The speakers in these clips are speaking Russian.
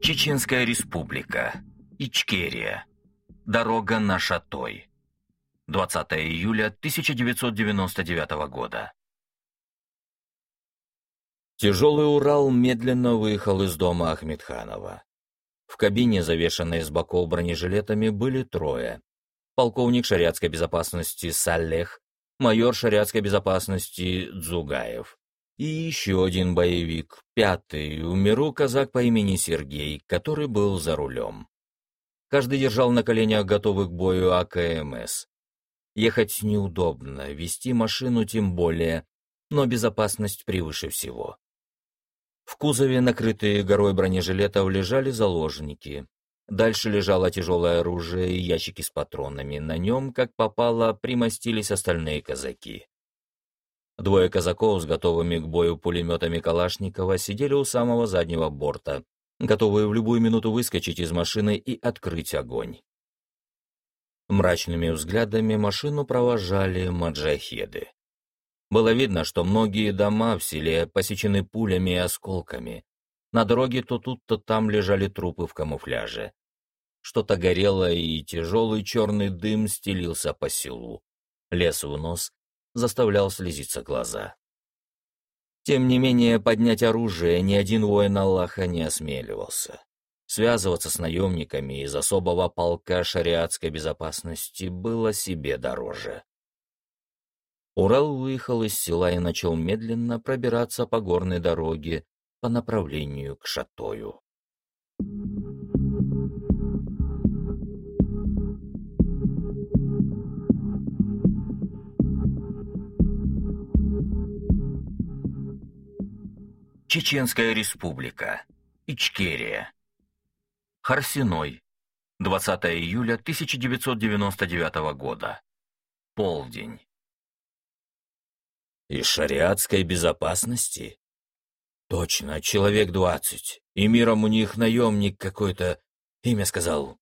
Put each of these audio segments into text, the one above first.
Чеченская республика. Ичкерия. Дорога на Шатой. 20 июля 1999 года. Тяжелый Урал медленно выехал из дома Ахмедханова. В кабине, завешенной с боков бронежилетами, были трое. Полковник шариатской безопасности Салех, майор шариатской безопасности Дзугаев и еще один боевик, пятый, умеру казак по имени Сергей, который был за рулем. Каждый держал на коленях готовый к бою АКМС. Ехать неудобно, вести машину тем более, но безопасность превыше всего. В кузове, накрытые горой бронежилетов, лежали заложники. Дальше лежало тяжелое оружие и ящики с патронами. На нем, как попало, примостились остальные казаки. Двое казаков с готовыми к бою пулеметами Калашникова сидели у самого заднего борта, готовые в любую минуту выскочить из машины и открыть огонь. Мрачными взглядами машину провожали маджахеды. Было видно, что многие дома в селе посечены пулями и осколками. На дороге то тут, то там лежали трупы в камуфляже. Что-то горело, и тяжелый черный дым стелился по селу. Лес в нос заставлял слезиться глаза. Тем не менее, поднять оружие ни один воин Аллаха не осмеливался. Связываться с наемниками из особого полка шариатской безопасности было себе дороже. Урал выехал из села и начал медленно пробираться по горной дороге по направлению к Шатою. Чеченская республика. Ичкерия. Харсиной. 20 июля 1999 года. Полдень. Из шариатской безопасности? Точно, человек двадцать. И миром у них наемник какой-то, имя сказал.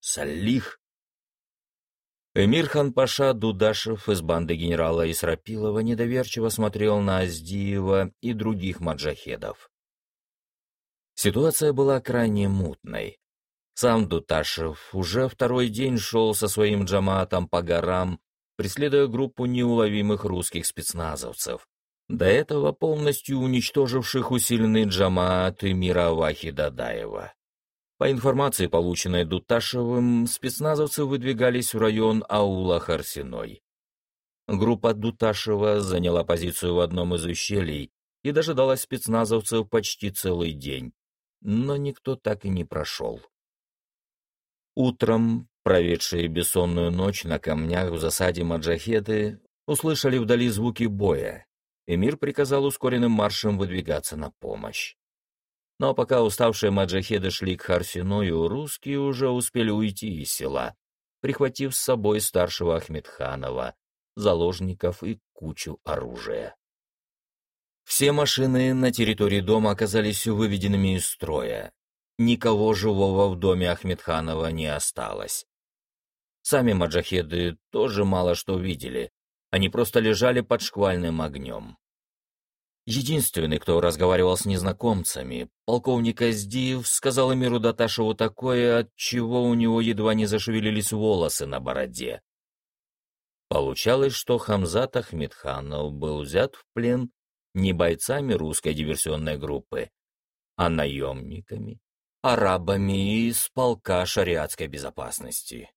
Салих? Эмир хан-паша Дудашев из банды генерала Исрапилова недоверчиво смотрел на Аздиева и других маджахедов. Ситуация была крайне мутной. Сам Дуташев уже второй день шел со своим джаматом по горам, преследуя группу неуловимых русских спецназовцев, до этого полностью уничтоживших усиленный джамаат Эмира Вахи Дадаева. По информации, полученной Дуташевым, спецназовцы выдвигались в район аула Харсиной. Группа Дуташева заняла позицию в одном из ущелий и дожидалась спецназовцев почти целый день, но никто так и не прошел. Утром Проведшие бессонную ночь на камнях в засаде маджахеды услышали вдали звуки боя. Эмир приказал ускоренным маршем выдвигаться на помощь. Но пока уставшие маджахеды шли к Харсиною, русские уже успели уйти из села, прихватив с собой старшего Ахмедханова, заложников и кучу оружия. Все машины на территории дома оказались выведенными из строя. Никого живого в доме Ахмедханова не осталось. Сами маджахеды тоже мало что видели. Они просто лежали под шквальным огнем. Единственный, кто разговаривал с незнакомцами, полковник Аздиев, сказал Эмиру Даташеву такое, от чего у него едва не зашевелились волосы на бороде. Получалось, что Хамзат Ахмедханов был взят в плен не бойцами русской диверсионной группы, а наемниками, арабами из полка шариатской безопасности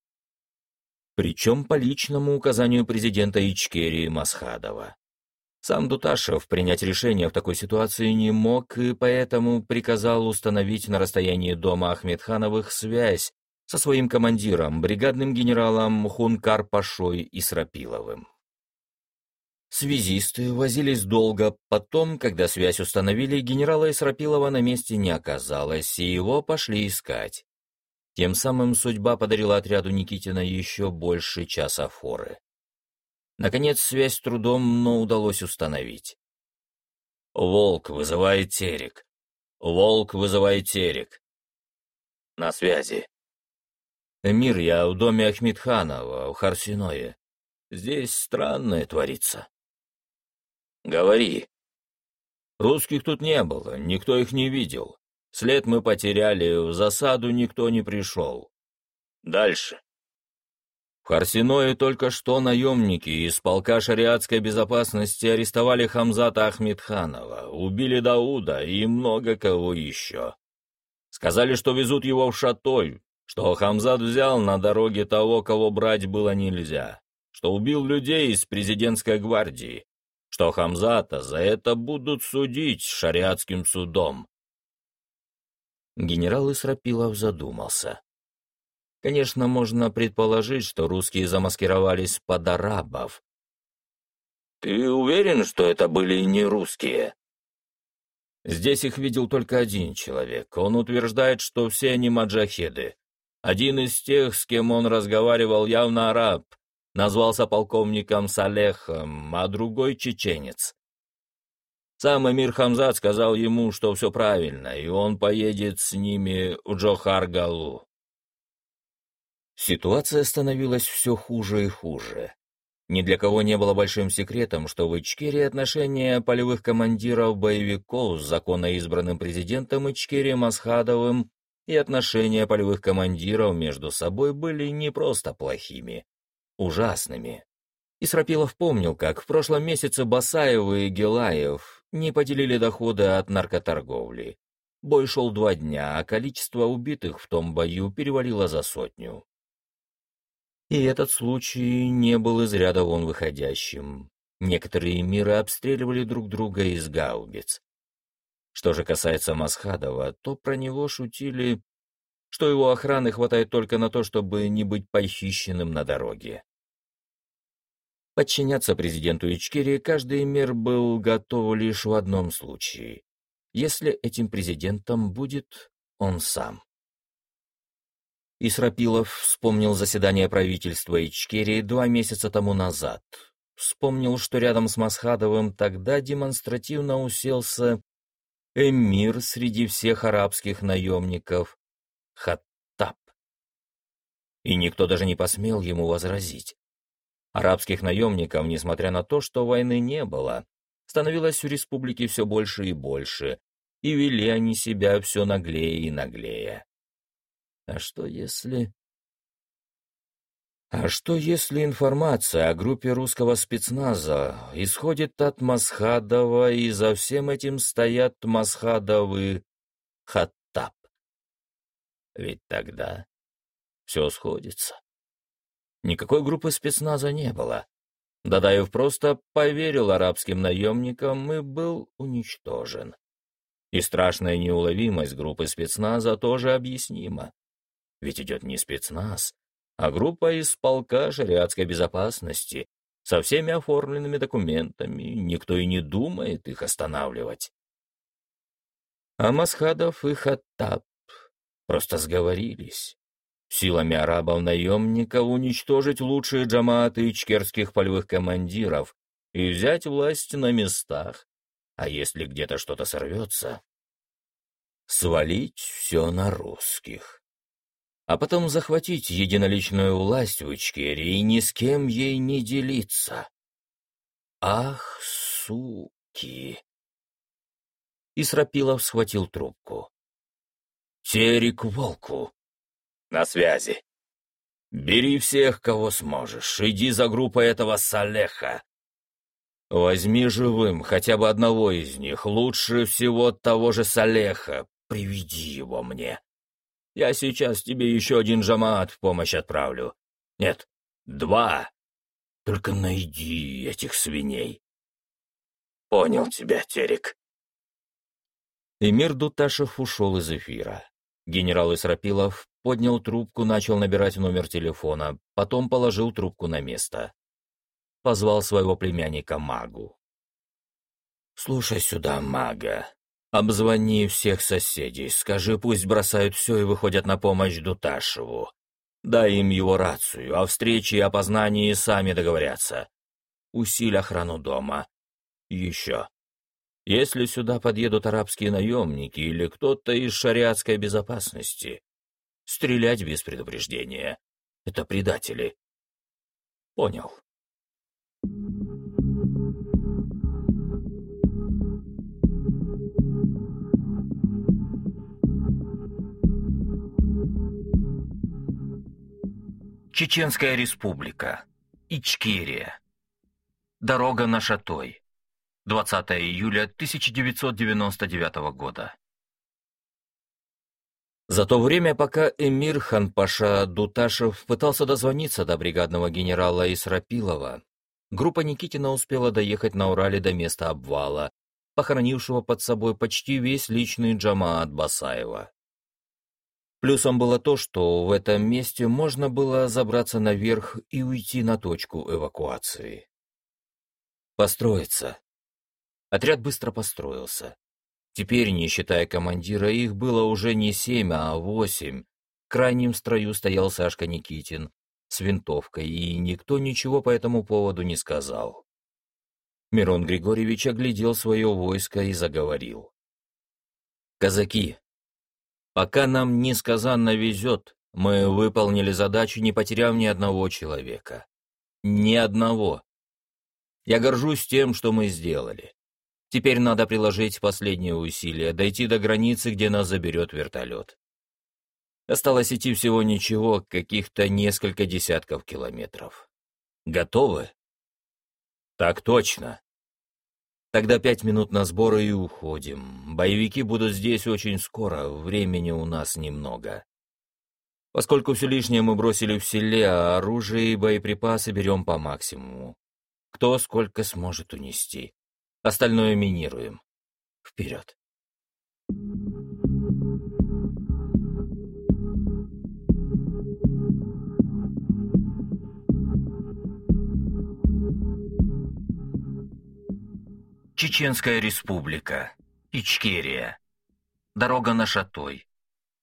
причем по личному указанию президента Ичкерии Масхадова. Сам Дуташев принять решение в такой ситуации не мог и поэтому приказал установить на расстоянии дома Ахмедхановых связь со своим командиром, бригадным генералом Хункар Пашой Исрапиловым. Связисты возились долго, потом, когда связь установили, генерала Исрапилова на месте не оказалось, и его пошли искать. Тем самым судьба подарила отряду Никитина еще больше часа форы. Наконец, связь с трудом, но удалось установить. «Волк вызывает Терек. Волк вызывает Терек». «На связи». «Эмир, я в доме Ахмедханова, в Харсиное. Здесь странное творится». «Говори». Русских тут не было, никто их не видел. След мы потеряли, в засаду никто не пришел. Дальше. В Харсиное только что наемники из полка шариатской безопасности арестовали Хамзата Ахмедханова, убили Дауда и много кого еще. Сказали, что везут его в Шатоль, что Хамзат взял на дороге того, кого брать было нельзя, что убил людей из президентской гвардии, что Хамзата за это будут судить шариатским судом. Генерал Исрапилов задумался. Конечно, можно предположить, что русские замаскировались под арабов. «Ты уверен, что это были не русские?» Здесь их видел только один человек. Он утверждает, что все они маджахеды. Один из тех, с кем он разговаривал, явно араб, назвался полковником Салехом, а другой — чеченец. Сам эмир Хамзат сказал ему, что все правильно, и он поедет с ними в Джохар-Галу. Ситуация становилась все хуже и хуже. Ни для кого не было большим секретом, что в Ичкерии отношения полевых командиров-боевиков с законно избранным президентом Ичкерии Масхадовым и отношения полевых командиров между собой были не просто плохими, ужасными. Исрапилов помнил, как в прошлом месяце Басаев и Гелаев не поделили доходы от наркоторговли. Бой шел два дня, а количество убитых в том бою перевалило за сотню. И этот случай не был из ряда вон выходящим. Некоторые миры обстреливали друг друга из гаубиц. Что же касается Масхадова, то про него шутили, что его охраны хватает только на то, чтобы не быть похищенным на дороге. Подчиняться президенту Ичкерии каждый мир был готов лишь в одном случае, если этим президентом будет он сам. Исрапилов вспомнил заседание правительства Ичкерии два месяца тому назад. Вспомнил, что рядом с Масхадовым тогда демонстративно уселся эмир среди всех арабских наемников Хаттаб. И никто даже не посмел ему возразить. Арабских наемников, несмотря на то, что войны не было, становилось у республики все больше и больше, и вели они себя все наглее и наглее. А что если... А что если информация о группе русского спецназа исходит от Масхадова, и за всем этим стоят Масхадовы Хаттаб? Ведь тогда все сходится. Никакой группы спецназа не было. Дадаев просто поверил арабским наемникам и был уничтожен. И страшная неуловимость группы спецназа тоже объяснима. Ведь идет не спецназ, а группа из полка шариатской безопасности, со всеми оформленными документами, никто и не думает их останавливать. А Масхадов и Хаттаб просто сговорились силами арабов-наемников уничтожить лучшие джамааты ичкерских полевых командиров и взять власть на местах, а если где-то что-то сорвется, свалить все на русских. А потом захватить единоличную власть в Ичкерии и ни с кем ей не делиться. Ах, суки! Исрапилов схватил трубку. «Терек волку!» На связи. Бери всех, кого сможешь. Иди за группой этого Салеха. Возьми живым хотя бы одного из них, лучше всего того же Салеха. Приведи его мне. Я сейчас тебе еще один жамаат в помощь отправлю. Нет, два. Только найди этих свиней. Понял тебя, Терек. Эмир Дуташев ушел из эфира. Генерал Исрапилов поднял трубку, начал набирать номер телефона, потом положил трубку на место. Позвал своего племянника Магу. «Слушай сюда, Мага. Обзвони всех соседей, скажи, пусть бросают все и выходят на помощь Дуташеву. Дай им его рацию, о встрече и опознании сами договорятся. Усиль охрану дома. Еще. Если сюда подъедут арабские наемники или кто-то из шариатской безопасности, стрелять без предупреждения. Это предатели. Понял. Чеченская республика. Ичкерия. Дорога на Шатой. 20 июля 1999 года. За то время, пока эмир Ханпаша Дуташев пытался дозвониться до бригадного генерала Исрапилова, группа Никитина успела доехать на Урале до места обвала, похоронившего под собой почти весь личный джамаат Басаева. Плюсом было то, что в этом месте можно было забраться наверх и уйти на точку эвакуации. Построиться. Отряд быстро построился. Теперь, не считая командира, их было уже не семь, а восемь. В крайнем строю стоял Сашка Никитин с винтовкой, и никто ничего по этому поводу не сказал. Мирон Григорьевич оглядел свое войско и заговорил. «Казаки, Пока нам несказанно везет, мы выполнили задачу, не потеряв ни одного человека. Ни одного. Я горжусь тем, что мы сделали. Теперь надо приложить последние усилия, дойти до границы, где нас заберет вертолет. Осталось идти всего ничего, каких-то несколько десятков километров. Готовы? Так точно. Тогда пять минут на сборы и уходим. Боевики будут здесь очень скоро, времени у нас немного. Поскольку все лишнее мы бросили в селе, а оружие и боеприпасы берем по максимуму. Кто сколько сможет унести. Остальное минируем. Вперед. Чеченская республика. Ичкерия. Дорога на Шатой.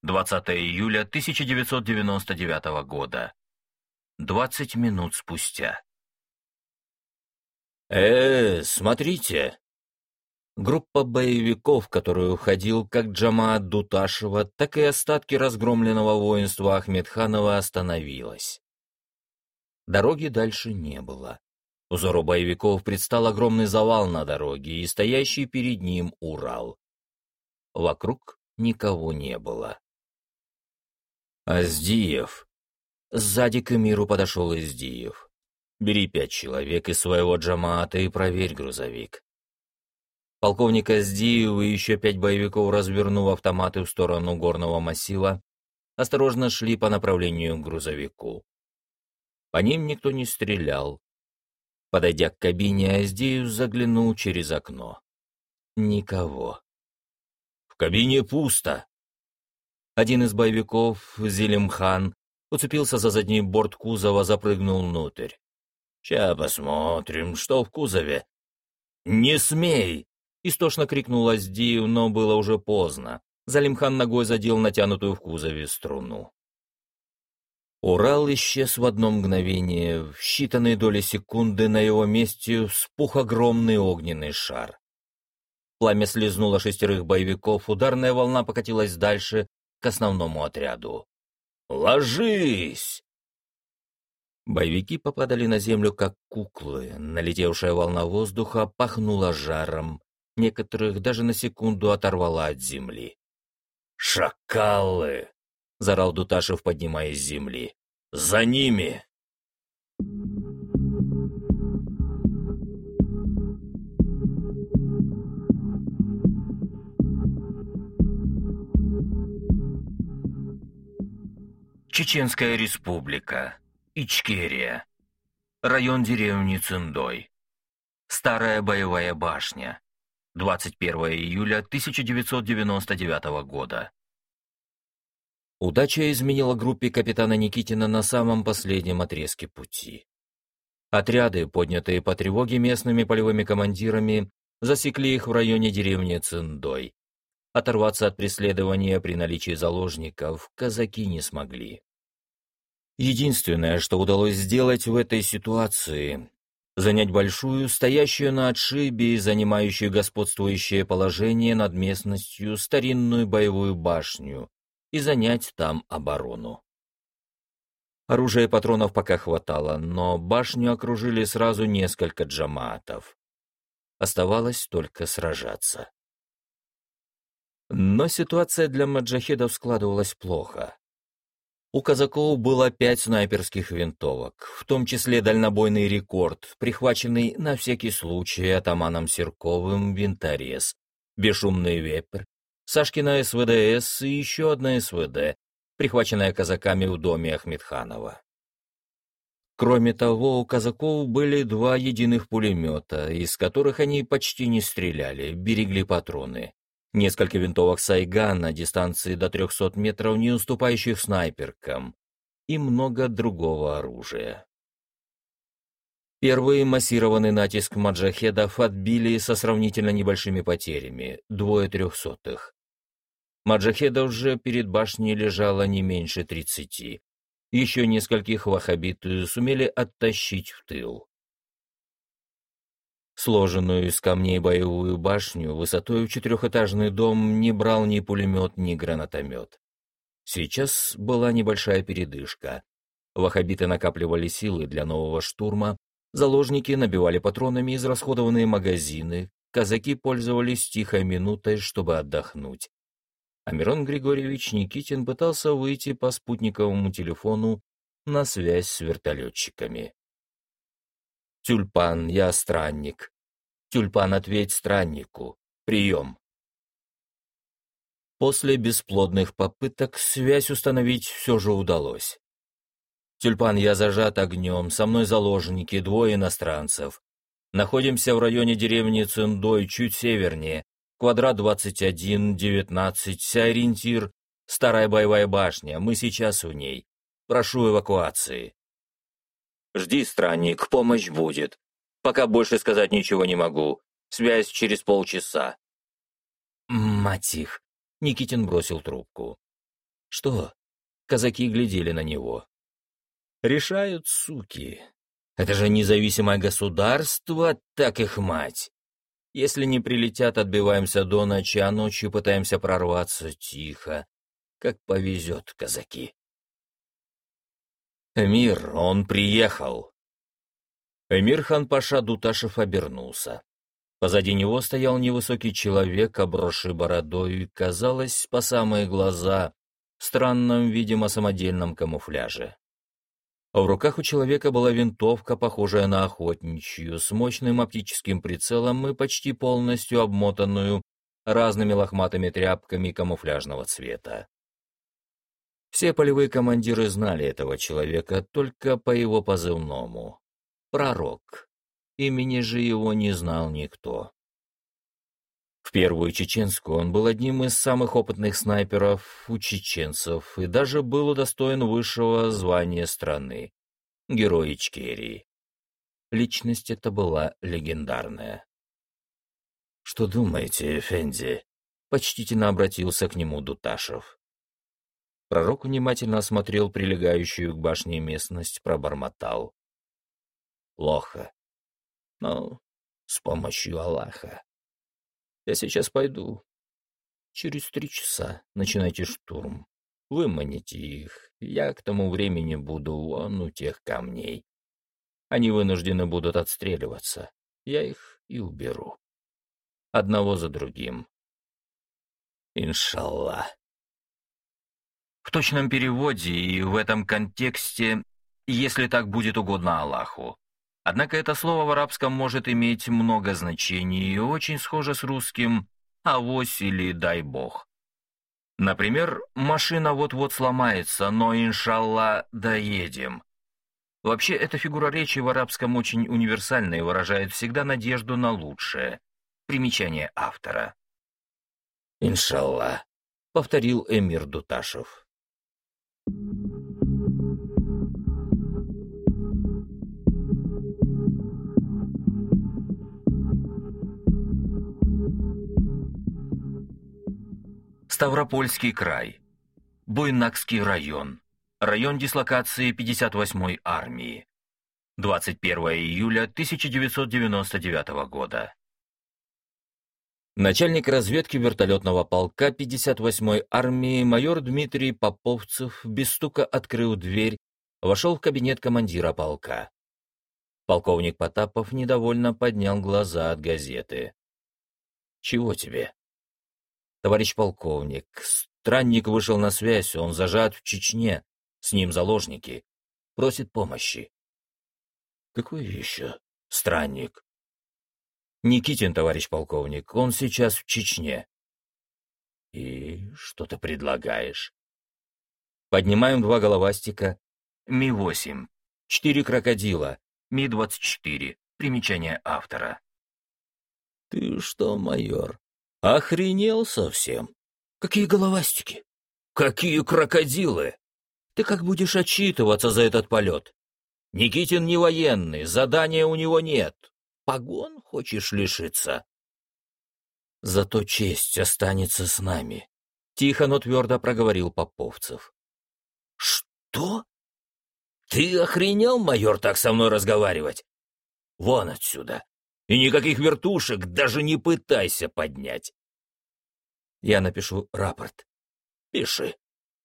20 июля 1999 года. 20 минут спустя. э смотрите!» Группа боевиков, которую уходил как Джамаат Дуташева, так и остатки разгромленного воинства Ахмедханова, остановилась. Дороги дальше не было. Узору боевиков предстал огромный завал на дороге и стоящий перед ним Урал. Вокруг никого не было. «Аздиев!» Сзади к Эмиру подошел Издиев. «Бери пять человек из своего джамаата и проверь грузовик». Полковник Аздиев и еще пять боевиков, развернув автоматы в сторону горного массива, осторожно шли по направлению к грузовику. По ним никто не стрелял, Подойдя к кабине, Аздеев заглянул через окно. Никого. «В кабине пусто!» Один из боевиков, Зелимхан, уцепился за задний борт кузова, запрыгнул внутрь. «Ща посмотрим, что в кузове». «Не смей!» — истошно крикнул Аздиев, но было уже поздно. Залимхан ногой задел натянутую в кузове струну. Урал исчез в одно мгновение, в считанные доли секунды на его месте вспух огромный огненный шар. Пламя слезнуло шестерых боевиков, ударная волна покатилась дальше, к основному отряду. «Ложись!» Боевики попадали на землю, как куклы. Налетевшая волна воздуха пахнула жаром. Некоторых даже на секунду оторвала от земли. «Шакалы!» — зарал Дуташев, поднимаясь с земли. «За ними!» Чеченская республика. Ичкерия. Район деревни Циндой. Старая боевая башня. 21 июля 1999 года. Удача изменила группе капитана Никитина на самом последнем отрезке пути. Отряды, поднятые по тревоге местными полевыми командирами, засекли их в районе деревни Циндой. Оторваться от преследования при наличии заложников казаки не смогли. Единственное, что удалось сделать в этой ситуации — занять большую, стоящую на отшибе и занимающую господствующее положение над местностью старинную боевую башню, и занять там оборону. Оружия и патронов пока хватало, но башню окружили сразу несколько джамаатов. Оставалось только сражаться. Но ситуация для маджахедов складывалась плохо. У казаков было пять снайперских винтовок, в том числе дальнобойный рекорд, прихваченный на всякий случай атаманом Серковым винторез, бесшумный вепрь, Сашкина СВДС и еще одна СВД, прихваченная казаками в доме Ахмедханова. Кроме того, у казаков были два единых пулемета, из которых они почти не стреляли, берегли патроны несколько винтовок Сайган на дистанции до 300 метров, не уступающих снайперкам, и много другого оружия. Первый массированный натиск маджахедов отбили со сравнительно небольшими потерями, двое трехсотых. Маджахедов же перед башней лежало не меньше тридцати. Еще нескольких вахабит сумели оттащить в тыл. Сложенную из камней боевую башню высотой в четырехэтажный дом не брал ни пулемет, ни гранатомет. Сейчас была небольшая передышка. Вахабиты накапливали силы для нового штурма, заложники набивали патронами израсходованные магазины, казаки пользовались тихой минутой, чтобы отдохнуть. А Мирон Григорьевич Никитин пытался выйти по спутниковому телефону на связь с вертолетчиками. «Тюльпан, я странник. Тюльпан, ответь страннику. Прием». После бесплодных попыток связь установить все же удалось. «Тюльпан, я зажат огнем, со мной заложники, двое иностранцев. Находимся в районе деревни Циндой, чуть севернее. Квадрат 21, 19, ориентир, старая боевая башня, мы сейчас в ней. Прошу эвакуации». Жди, странник, помощь будет. Пока больше сказать ничего не могу. Связь через полчаса. Мать их. Никитин бросил трубку. Что? Казаки глядели на него. Решают, суки. Это же независимое государство, так их мать. Если не прилетят, отбиваемся до ночи, а ночью пытаемся прорваться тихо. Как повезет, казаки. «Эмир, он приехал!» Эмир хан Паша Дуташев обернулся. Позади него стоял невысокий человек, обросший бородой, казалось, по самые глаза, в странном, видимо, самодельном камуфляже. В руках у человека была винтовка, похожая на охотничью, с мощным оптическим прицелом и почти полностью обмотанную разными лохматыми тряпками камуфляжного цвета. Все полевые командиры знали этого человека только по его позывному. Пророк. Имени же его не знал никто. В первую чеченскую он был одним из самых опытных снайперов у чеченцев и даже был удостоен высшего звания страны — Герой Ичкерии. Личность эта была легендарная. «Что думаете, Эфенди?» — почтительно обратился к нему Дуташев. Пророк внимательно осмотрел прилегающую к башне местность, пробормотал. Плохо. Но с помощью Аллаха. Я сейчас пойду. Через три часа начинайте штурм. Выманите их. Я к тому времени буду вон у тех камней. Они вынуждены будут отстреливаться. Я их и уберу. Одного за другим. Иншаллах. В точном переводе и в этом контексте, если так будет угодно Аллаху. Однако это слово в арабском может иметь много значений и очень схоже с русским «авось» или «дай бог». Например, машина вот-вот сломается, но, иншалла, доедем. Вообще, эта фигура речи в арабском очень универсальна и выражает всегда надежду на лучшее. Примечание автора. «Иншалла», — повторил эмир Дуташев. Ставропольский край. Буйнакский район. Район дислокации 58-й армии. 21 июля 1999 года. Начальник разведки вертолетного полка 58-й армии майор Дмитрий Поповцев без стука открыл дверь, вошел в кабинет командира полка. Полковник Потапов недовольно поднял глаза от газеты. «Чего тебе?» «Товарищ полковник, странник вышел на связь, он зажат в Чечне. С ним заложники. Просит помощи. Какой еще странник? Никитин, товарищ полковник, он сейчас в Чечне. И что ты предлагаешь? Поднимаем два головастика. Ми-8. Четыре крокодила. Ми-24. Примечание автора. Ты что, майор, охренел совсем? Какие головастики? Какие крокодилы? Ты как будешь отчитываться за этот полет? Никитин не военный, задания у него нет. Погон хочешь лишиться? Зато честь останется с нами. Тихо, но твердо проговорил Поповцев. Что? Ты охренел, майор, так со мной разговаривать? Вон отсюда. И никаких вертушек даже не пытайся поднять. Я напишу рапорт. Пиши.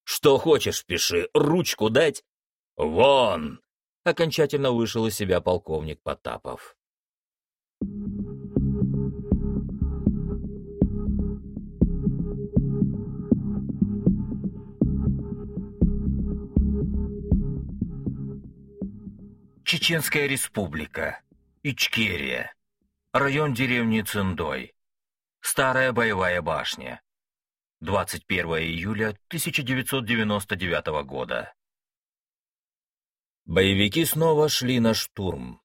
Что хочешь, пиши. Ручку дать? Вон! Окончательно вышел из себя полковник Потапов. Чеченская республика. Ичкерия. Район деревни Циндой. Старая боевая башня. 21 июля 1999 года. Боевики снова шли на штурм.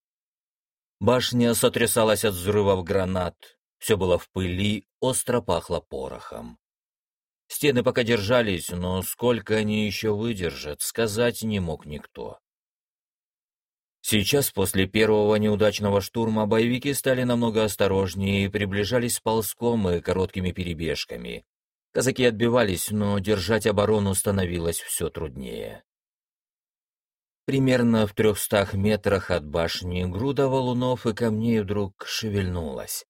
Башня сотрясалась от взрывов гранат, все было в пыли, остро пахло порохом. Стены пока держались, но сколько они еще выдержат, сказать не мог никто. Сейчас, после первого неудачного штурма, боевики стали намного осторожнее и приближались ползком и короткими перебежками. Казаки отбивались, но держать оборону становилось все труднее. Примерно в трехстах метрах от башни груда валунов и камней вдруг шевельнулась.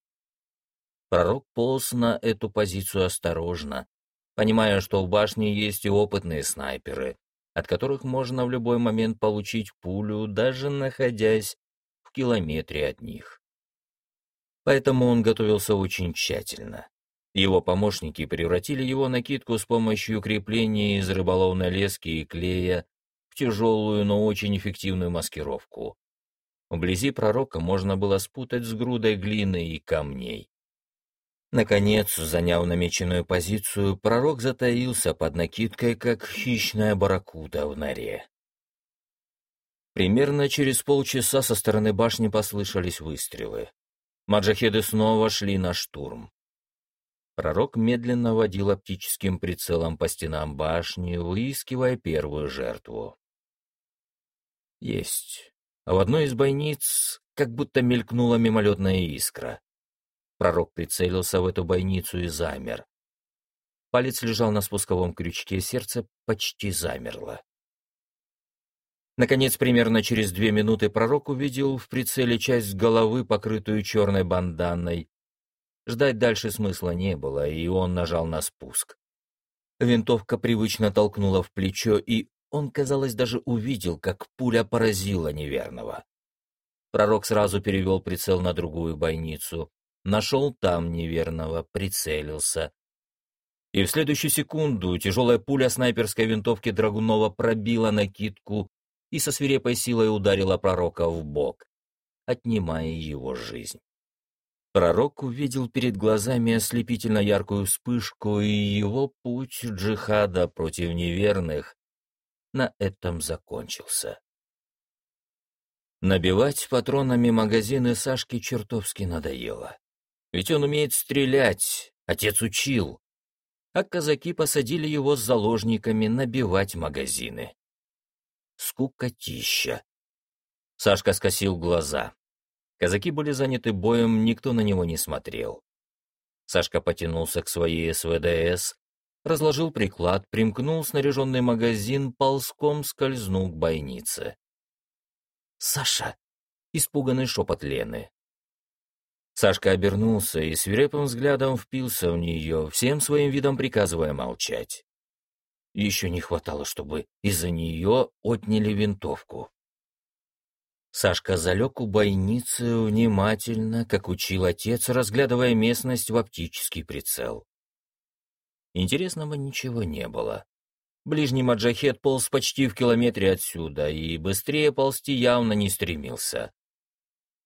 Пророк полз на эту позицию осторожно, понимая, что в башне есть и опытные снайперы, от которых можно в любой момент получить пулю, даже находясь в километре от них. Поэтому он готовился очень тщательно. Его помощники превратили его накидку с помощью крепления из рыболовной лески и клея в тяжелую, но очень эффективную маскировку. Вблизи пророка можно было спутать с грудой глины и камней. Наконец, заняв намеченную позицию, пророк затаился под накидкой, как хищная барракуда в норе. Примерно через полчаса со стороны башни послышались выстрелы. Маджахеды снова шли на штурм. Пророк медленно водил оптическим прицелом по стенам башни, выискивая первую жертву. Есть. А в одной из бойниц как будто мелькнула мимолетная искра. Пророк прицелился в эту бойницу и замер. Палец лежал на спусковом крючке, сердце почти замерло. Наконец, примерно через две минуты пророк увидел в прицеле часть головы, покрытую черной банданой. Ждать дальше смысла не было, и он нажал на спуск. Винтовка привычно толкнула в плечо, и он, казалось, даже увидел, как пуля поразила неверного. Пророк сразу перевел прицел на другую бойницу. Нашел там неверного, прицелился. И в следующую секунду тяжелая пуля снайперской винтовки Драгунова пробила накидку и со свирепой силой ударила пророка в бок, отнимая его жизнь. Пророк увидел перед глазами ослепительно яркую вспышку, и его путь джихада против неверных на этом закончился. Набивать патронами магазины Сашке чертовски надоело. Ведь он умеет стрелять, отец учил. А казаки посадили его с заложниками набивать магазины. Скукотища. Сашка скосил глаза. Казаки были заняты боем, никто на него не смотрел. Сашка потянулся к своей СВДС, разложил приклад, примкнул снаряженный магазин, ползком скользнул к бойнице. «Саша!» — испуганный шепот Лены. Сашка обернулся и свирепым взглядом впился в нее, всем своим видом приказывая молчать. Еще не хватало, чтобы из-за нее отняли винтовку. Сашка залег у бойницы внимательно, как учил отец, разглядывая местность в оптический прицел. Интересного ничего не было. Ближний маджахет полз почти в километре отсюда и быстрее ползти явно не стремился.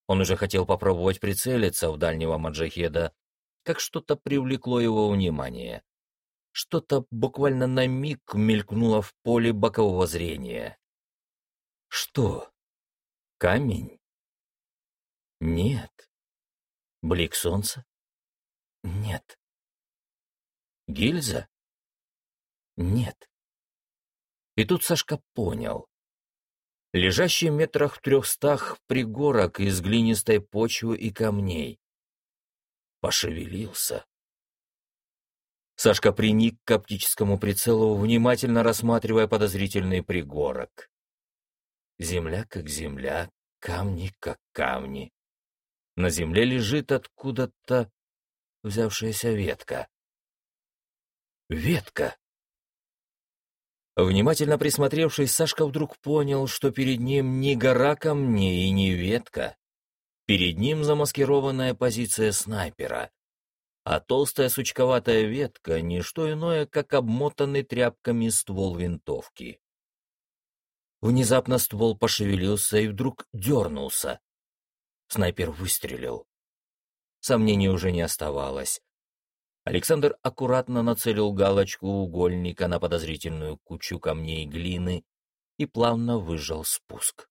Он уже хотел попробовать прицелиться в дальнего маджахеда, как что-то привлекло его внимание. Что-то буквально на миг мелькнуло в поле бокового зрения. Что? Камень? Нет. Блик солнца? Нет. Гильза? Нет. И тут Сашка понял. Лежащий метрах в трехстах пригорок из глинистой почвы и камней. Пошевелился. Сашка приник к оптическому прицелу, внимательно рассматривая подозрительный пригорок. Земля как земля, камни как камни. На земле лежит откуда-то взявшаяся ветка. Ветка! Внимательно присмотревшись, Сашка вдруг понял, что перед ним не гора камней и не ветка. Перед ним замаскированная позиция снайпера, а толстая сучковатая ветка — не что иное, как обмотанный тряпками ствол винтовки. Внезапно ствол пошевелился и вдруг дернулся. Снайпер выстрелил. Сомнений уже не оставалось. Александр аккуратно нацелил галочку угольника на подозрительную кучу камней и глины и плавно выжал спуск.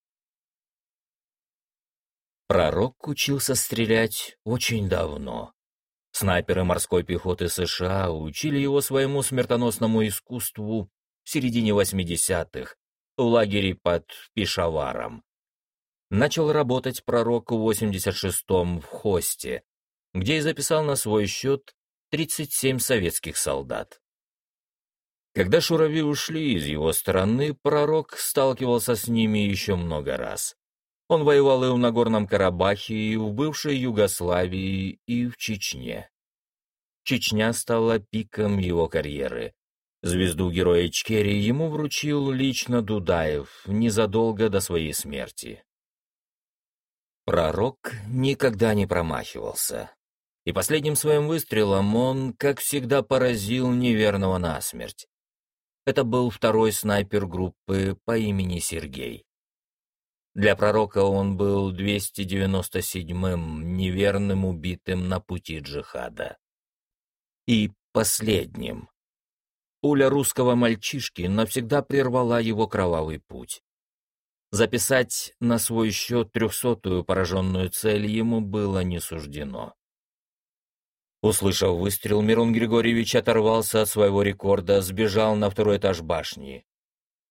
Пророк учился стрелять очень давно. Снайперы морской пехоты США учили его своему смертоносному искусству в середине 80-х в лагере под Пешаваром. Начал работать пророк в 86-м в Хосте, где и записал на свой счет 37 советских солдат. Когда шурави ушли из его стороны, пророк сталкивался с ними еще много раз. Он воевал и в Нагорном Карабахе, и в бывшей Югославии, и в Чечне. Чечня стала пиком его карьеры. Звезду героя Ичкерии ему вручил лично Дудаев незадолго до своей смерти. Пророк никогда не промахивался и последним своим выстрелом он, как всегда, поразил неверного насмерть. Это был второй снайпер группы по имени Сергей. Для пророка он был 297-м неверным убитым на пути джихада. И последним. Пуля русского мальчишки навсегда прервала его кровавый путь. Записать на свой счет трехсотую пораженную цель ему было не суждено. Услышав выстрел, Мирон Григорьевич оторвался от своего рекорда, сбежал на второй этаж башни.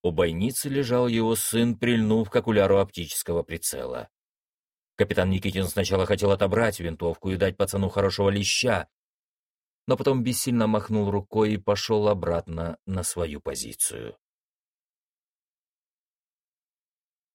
У бойницы лежал его сын, прильнув к окуляру оптического прицела. Капитан Никитин сначала хотел отобрать винтовку и дать пацану хорошего леща, но потом бессильно махнул рукой и пошел обратно на свою позицию.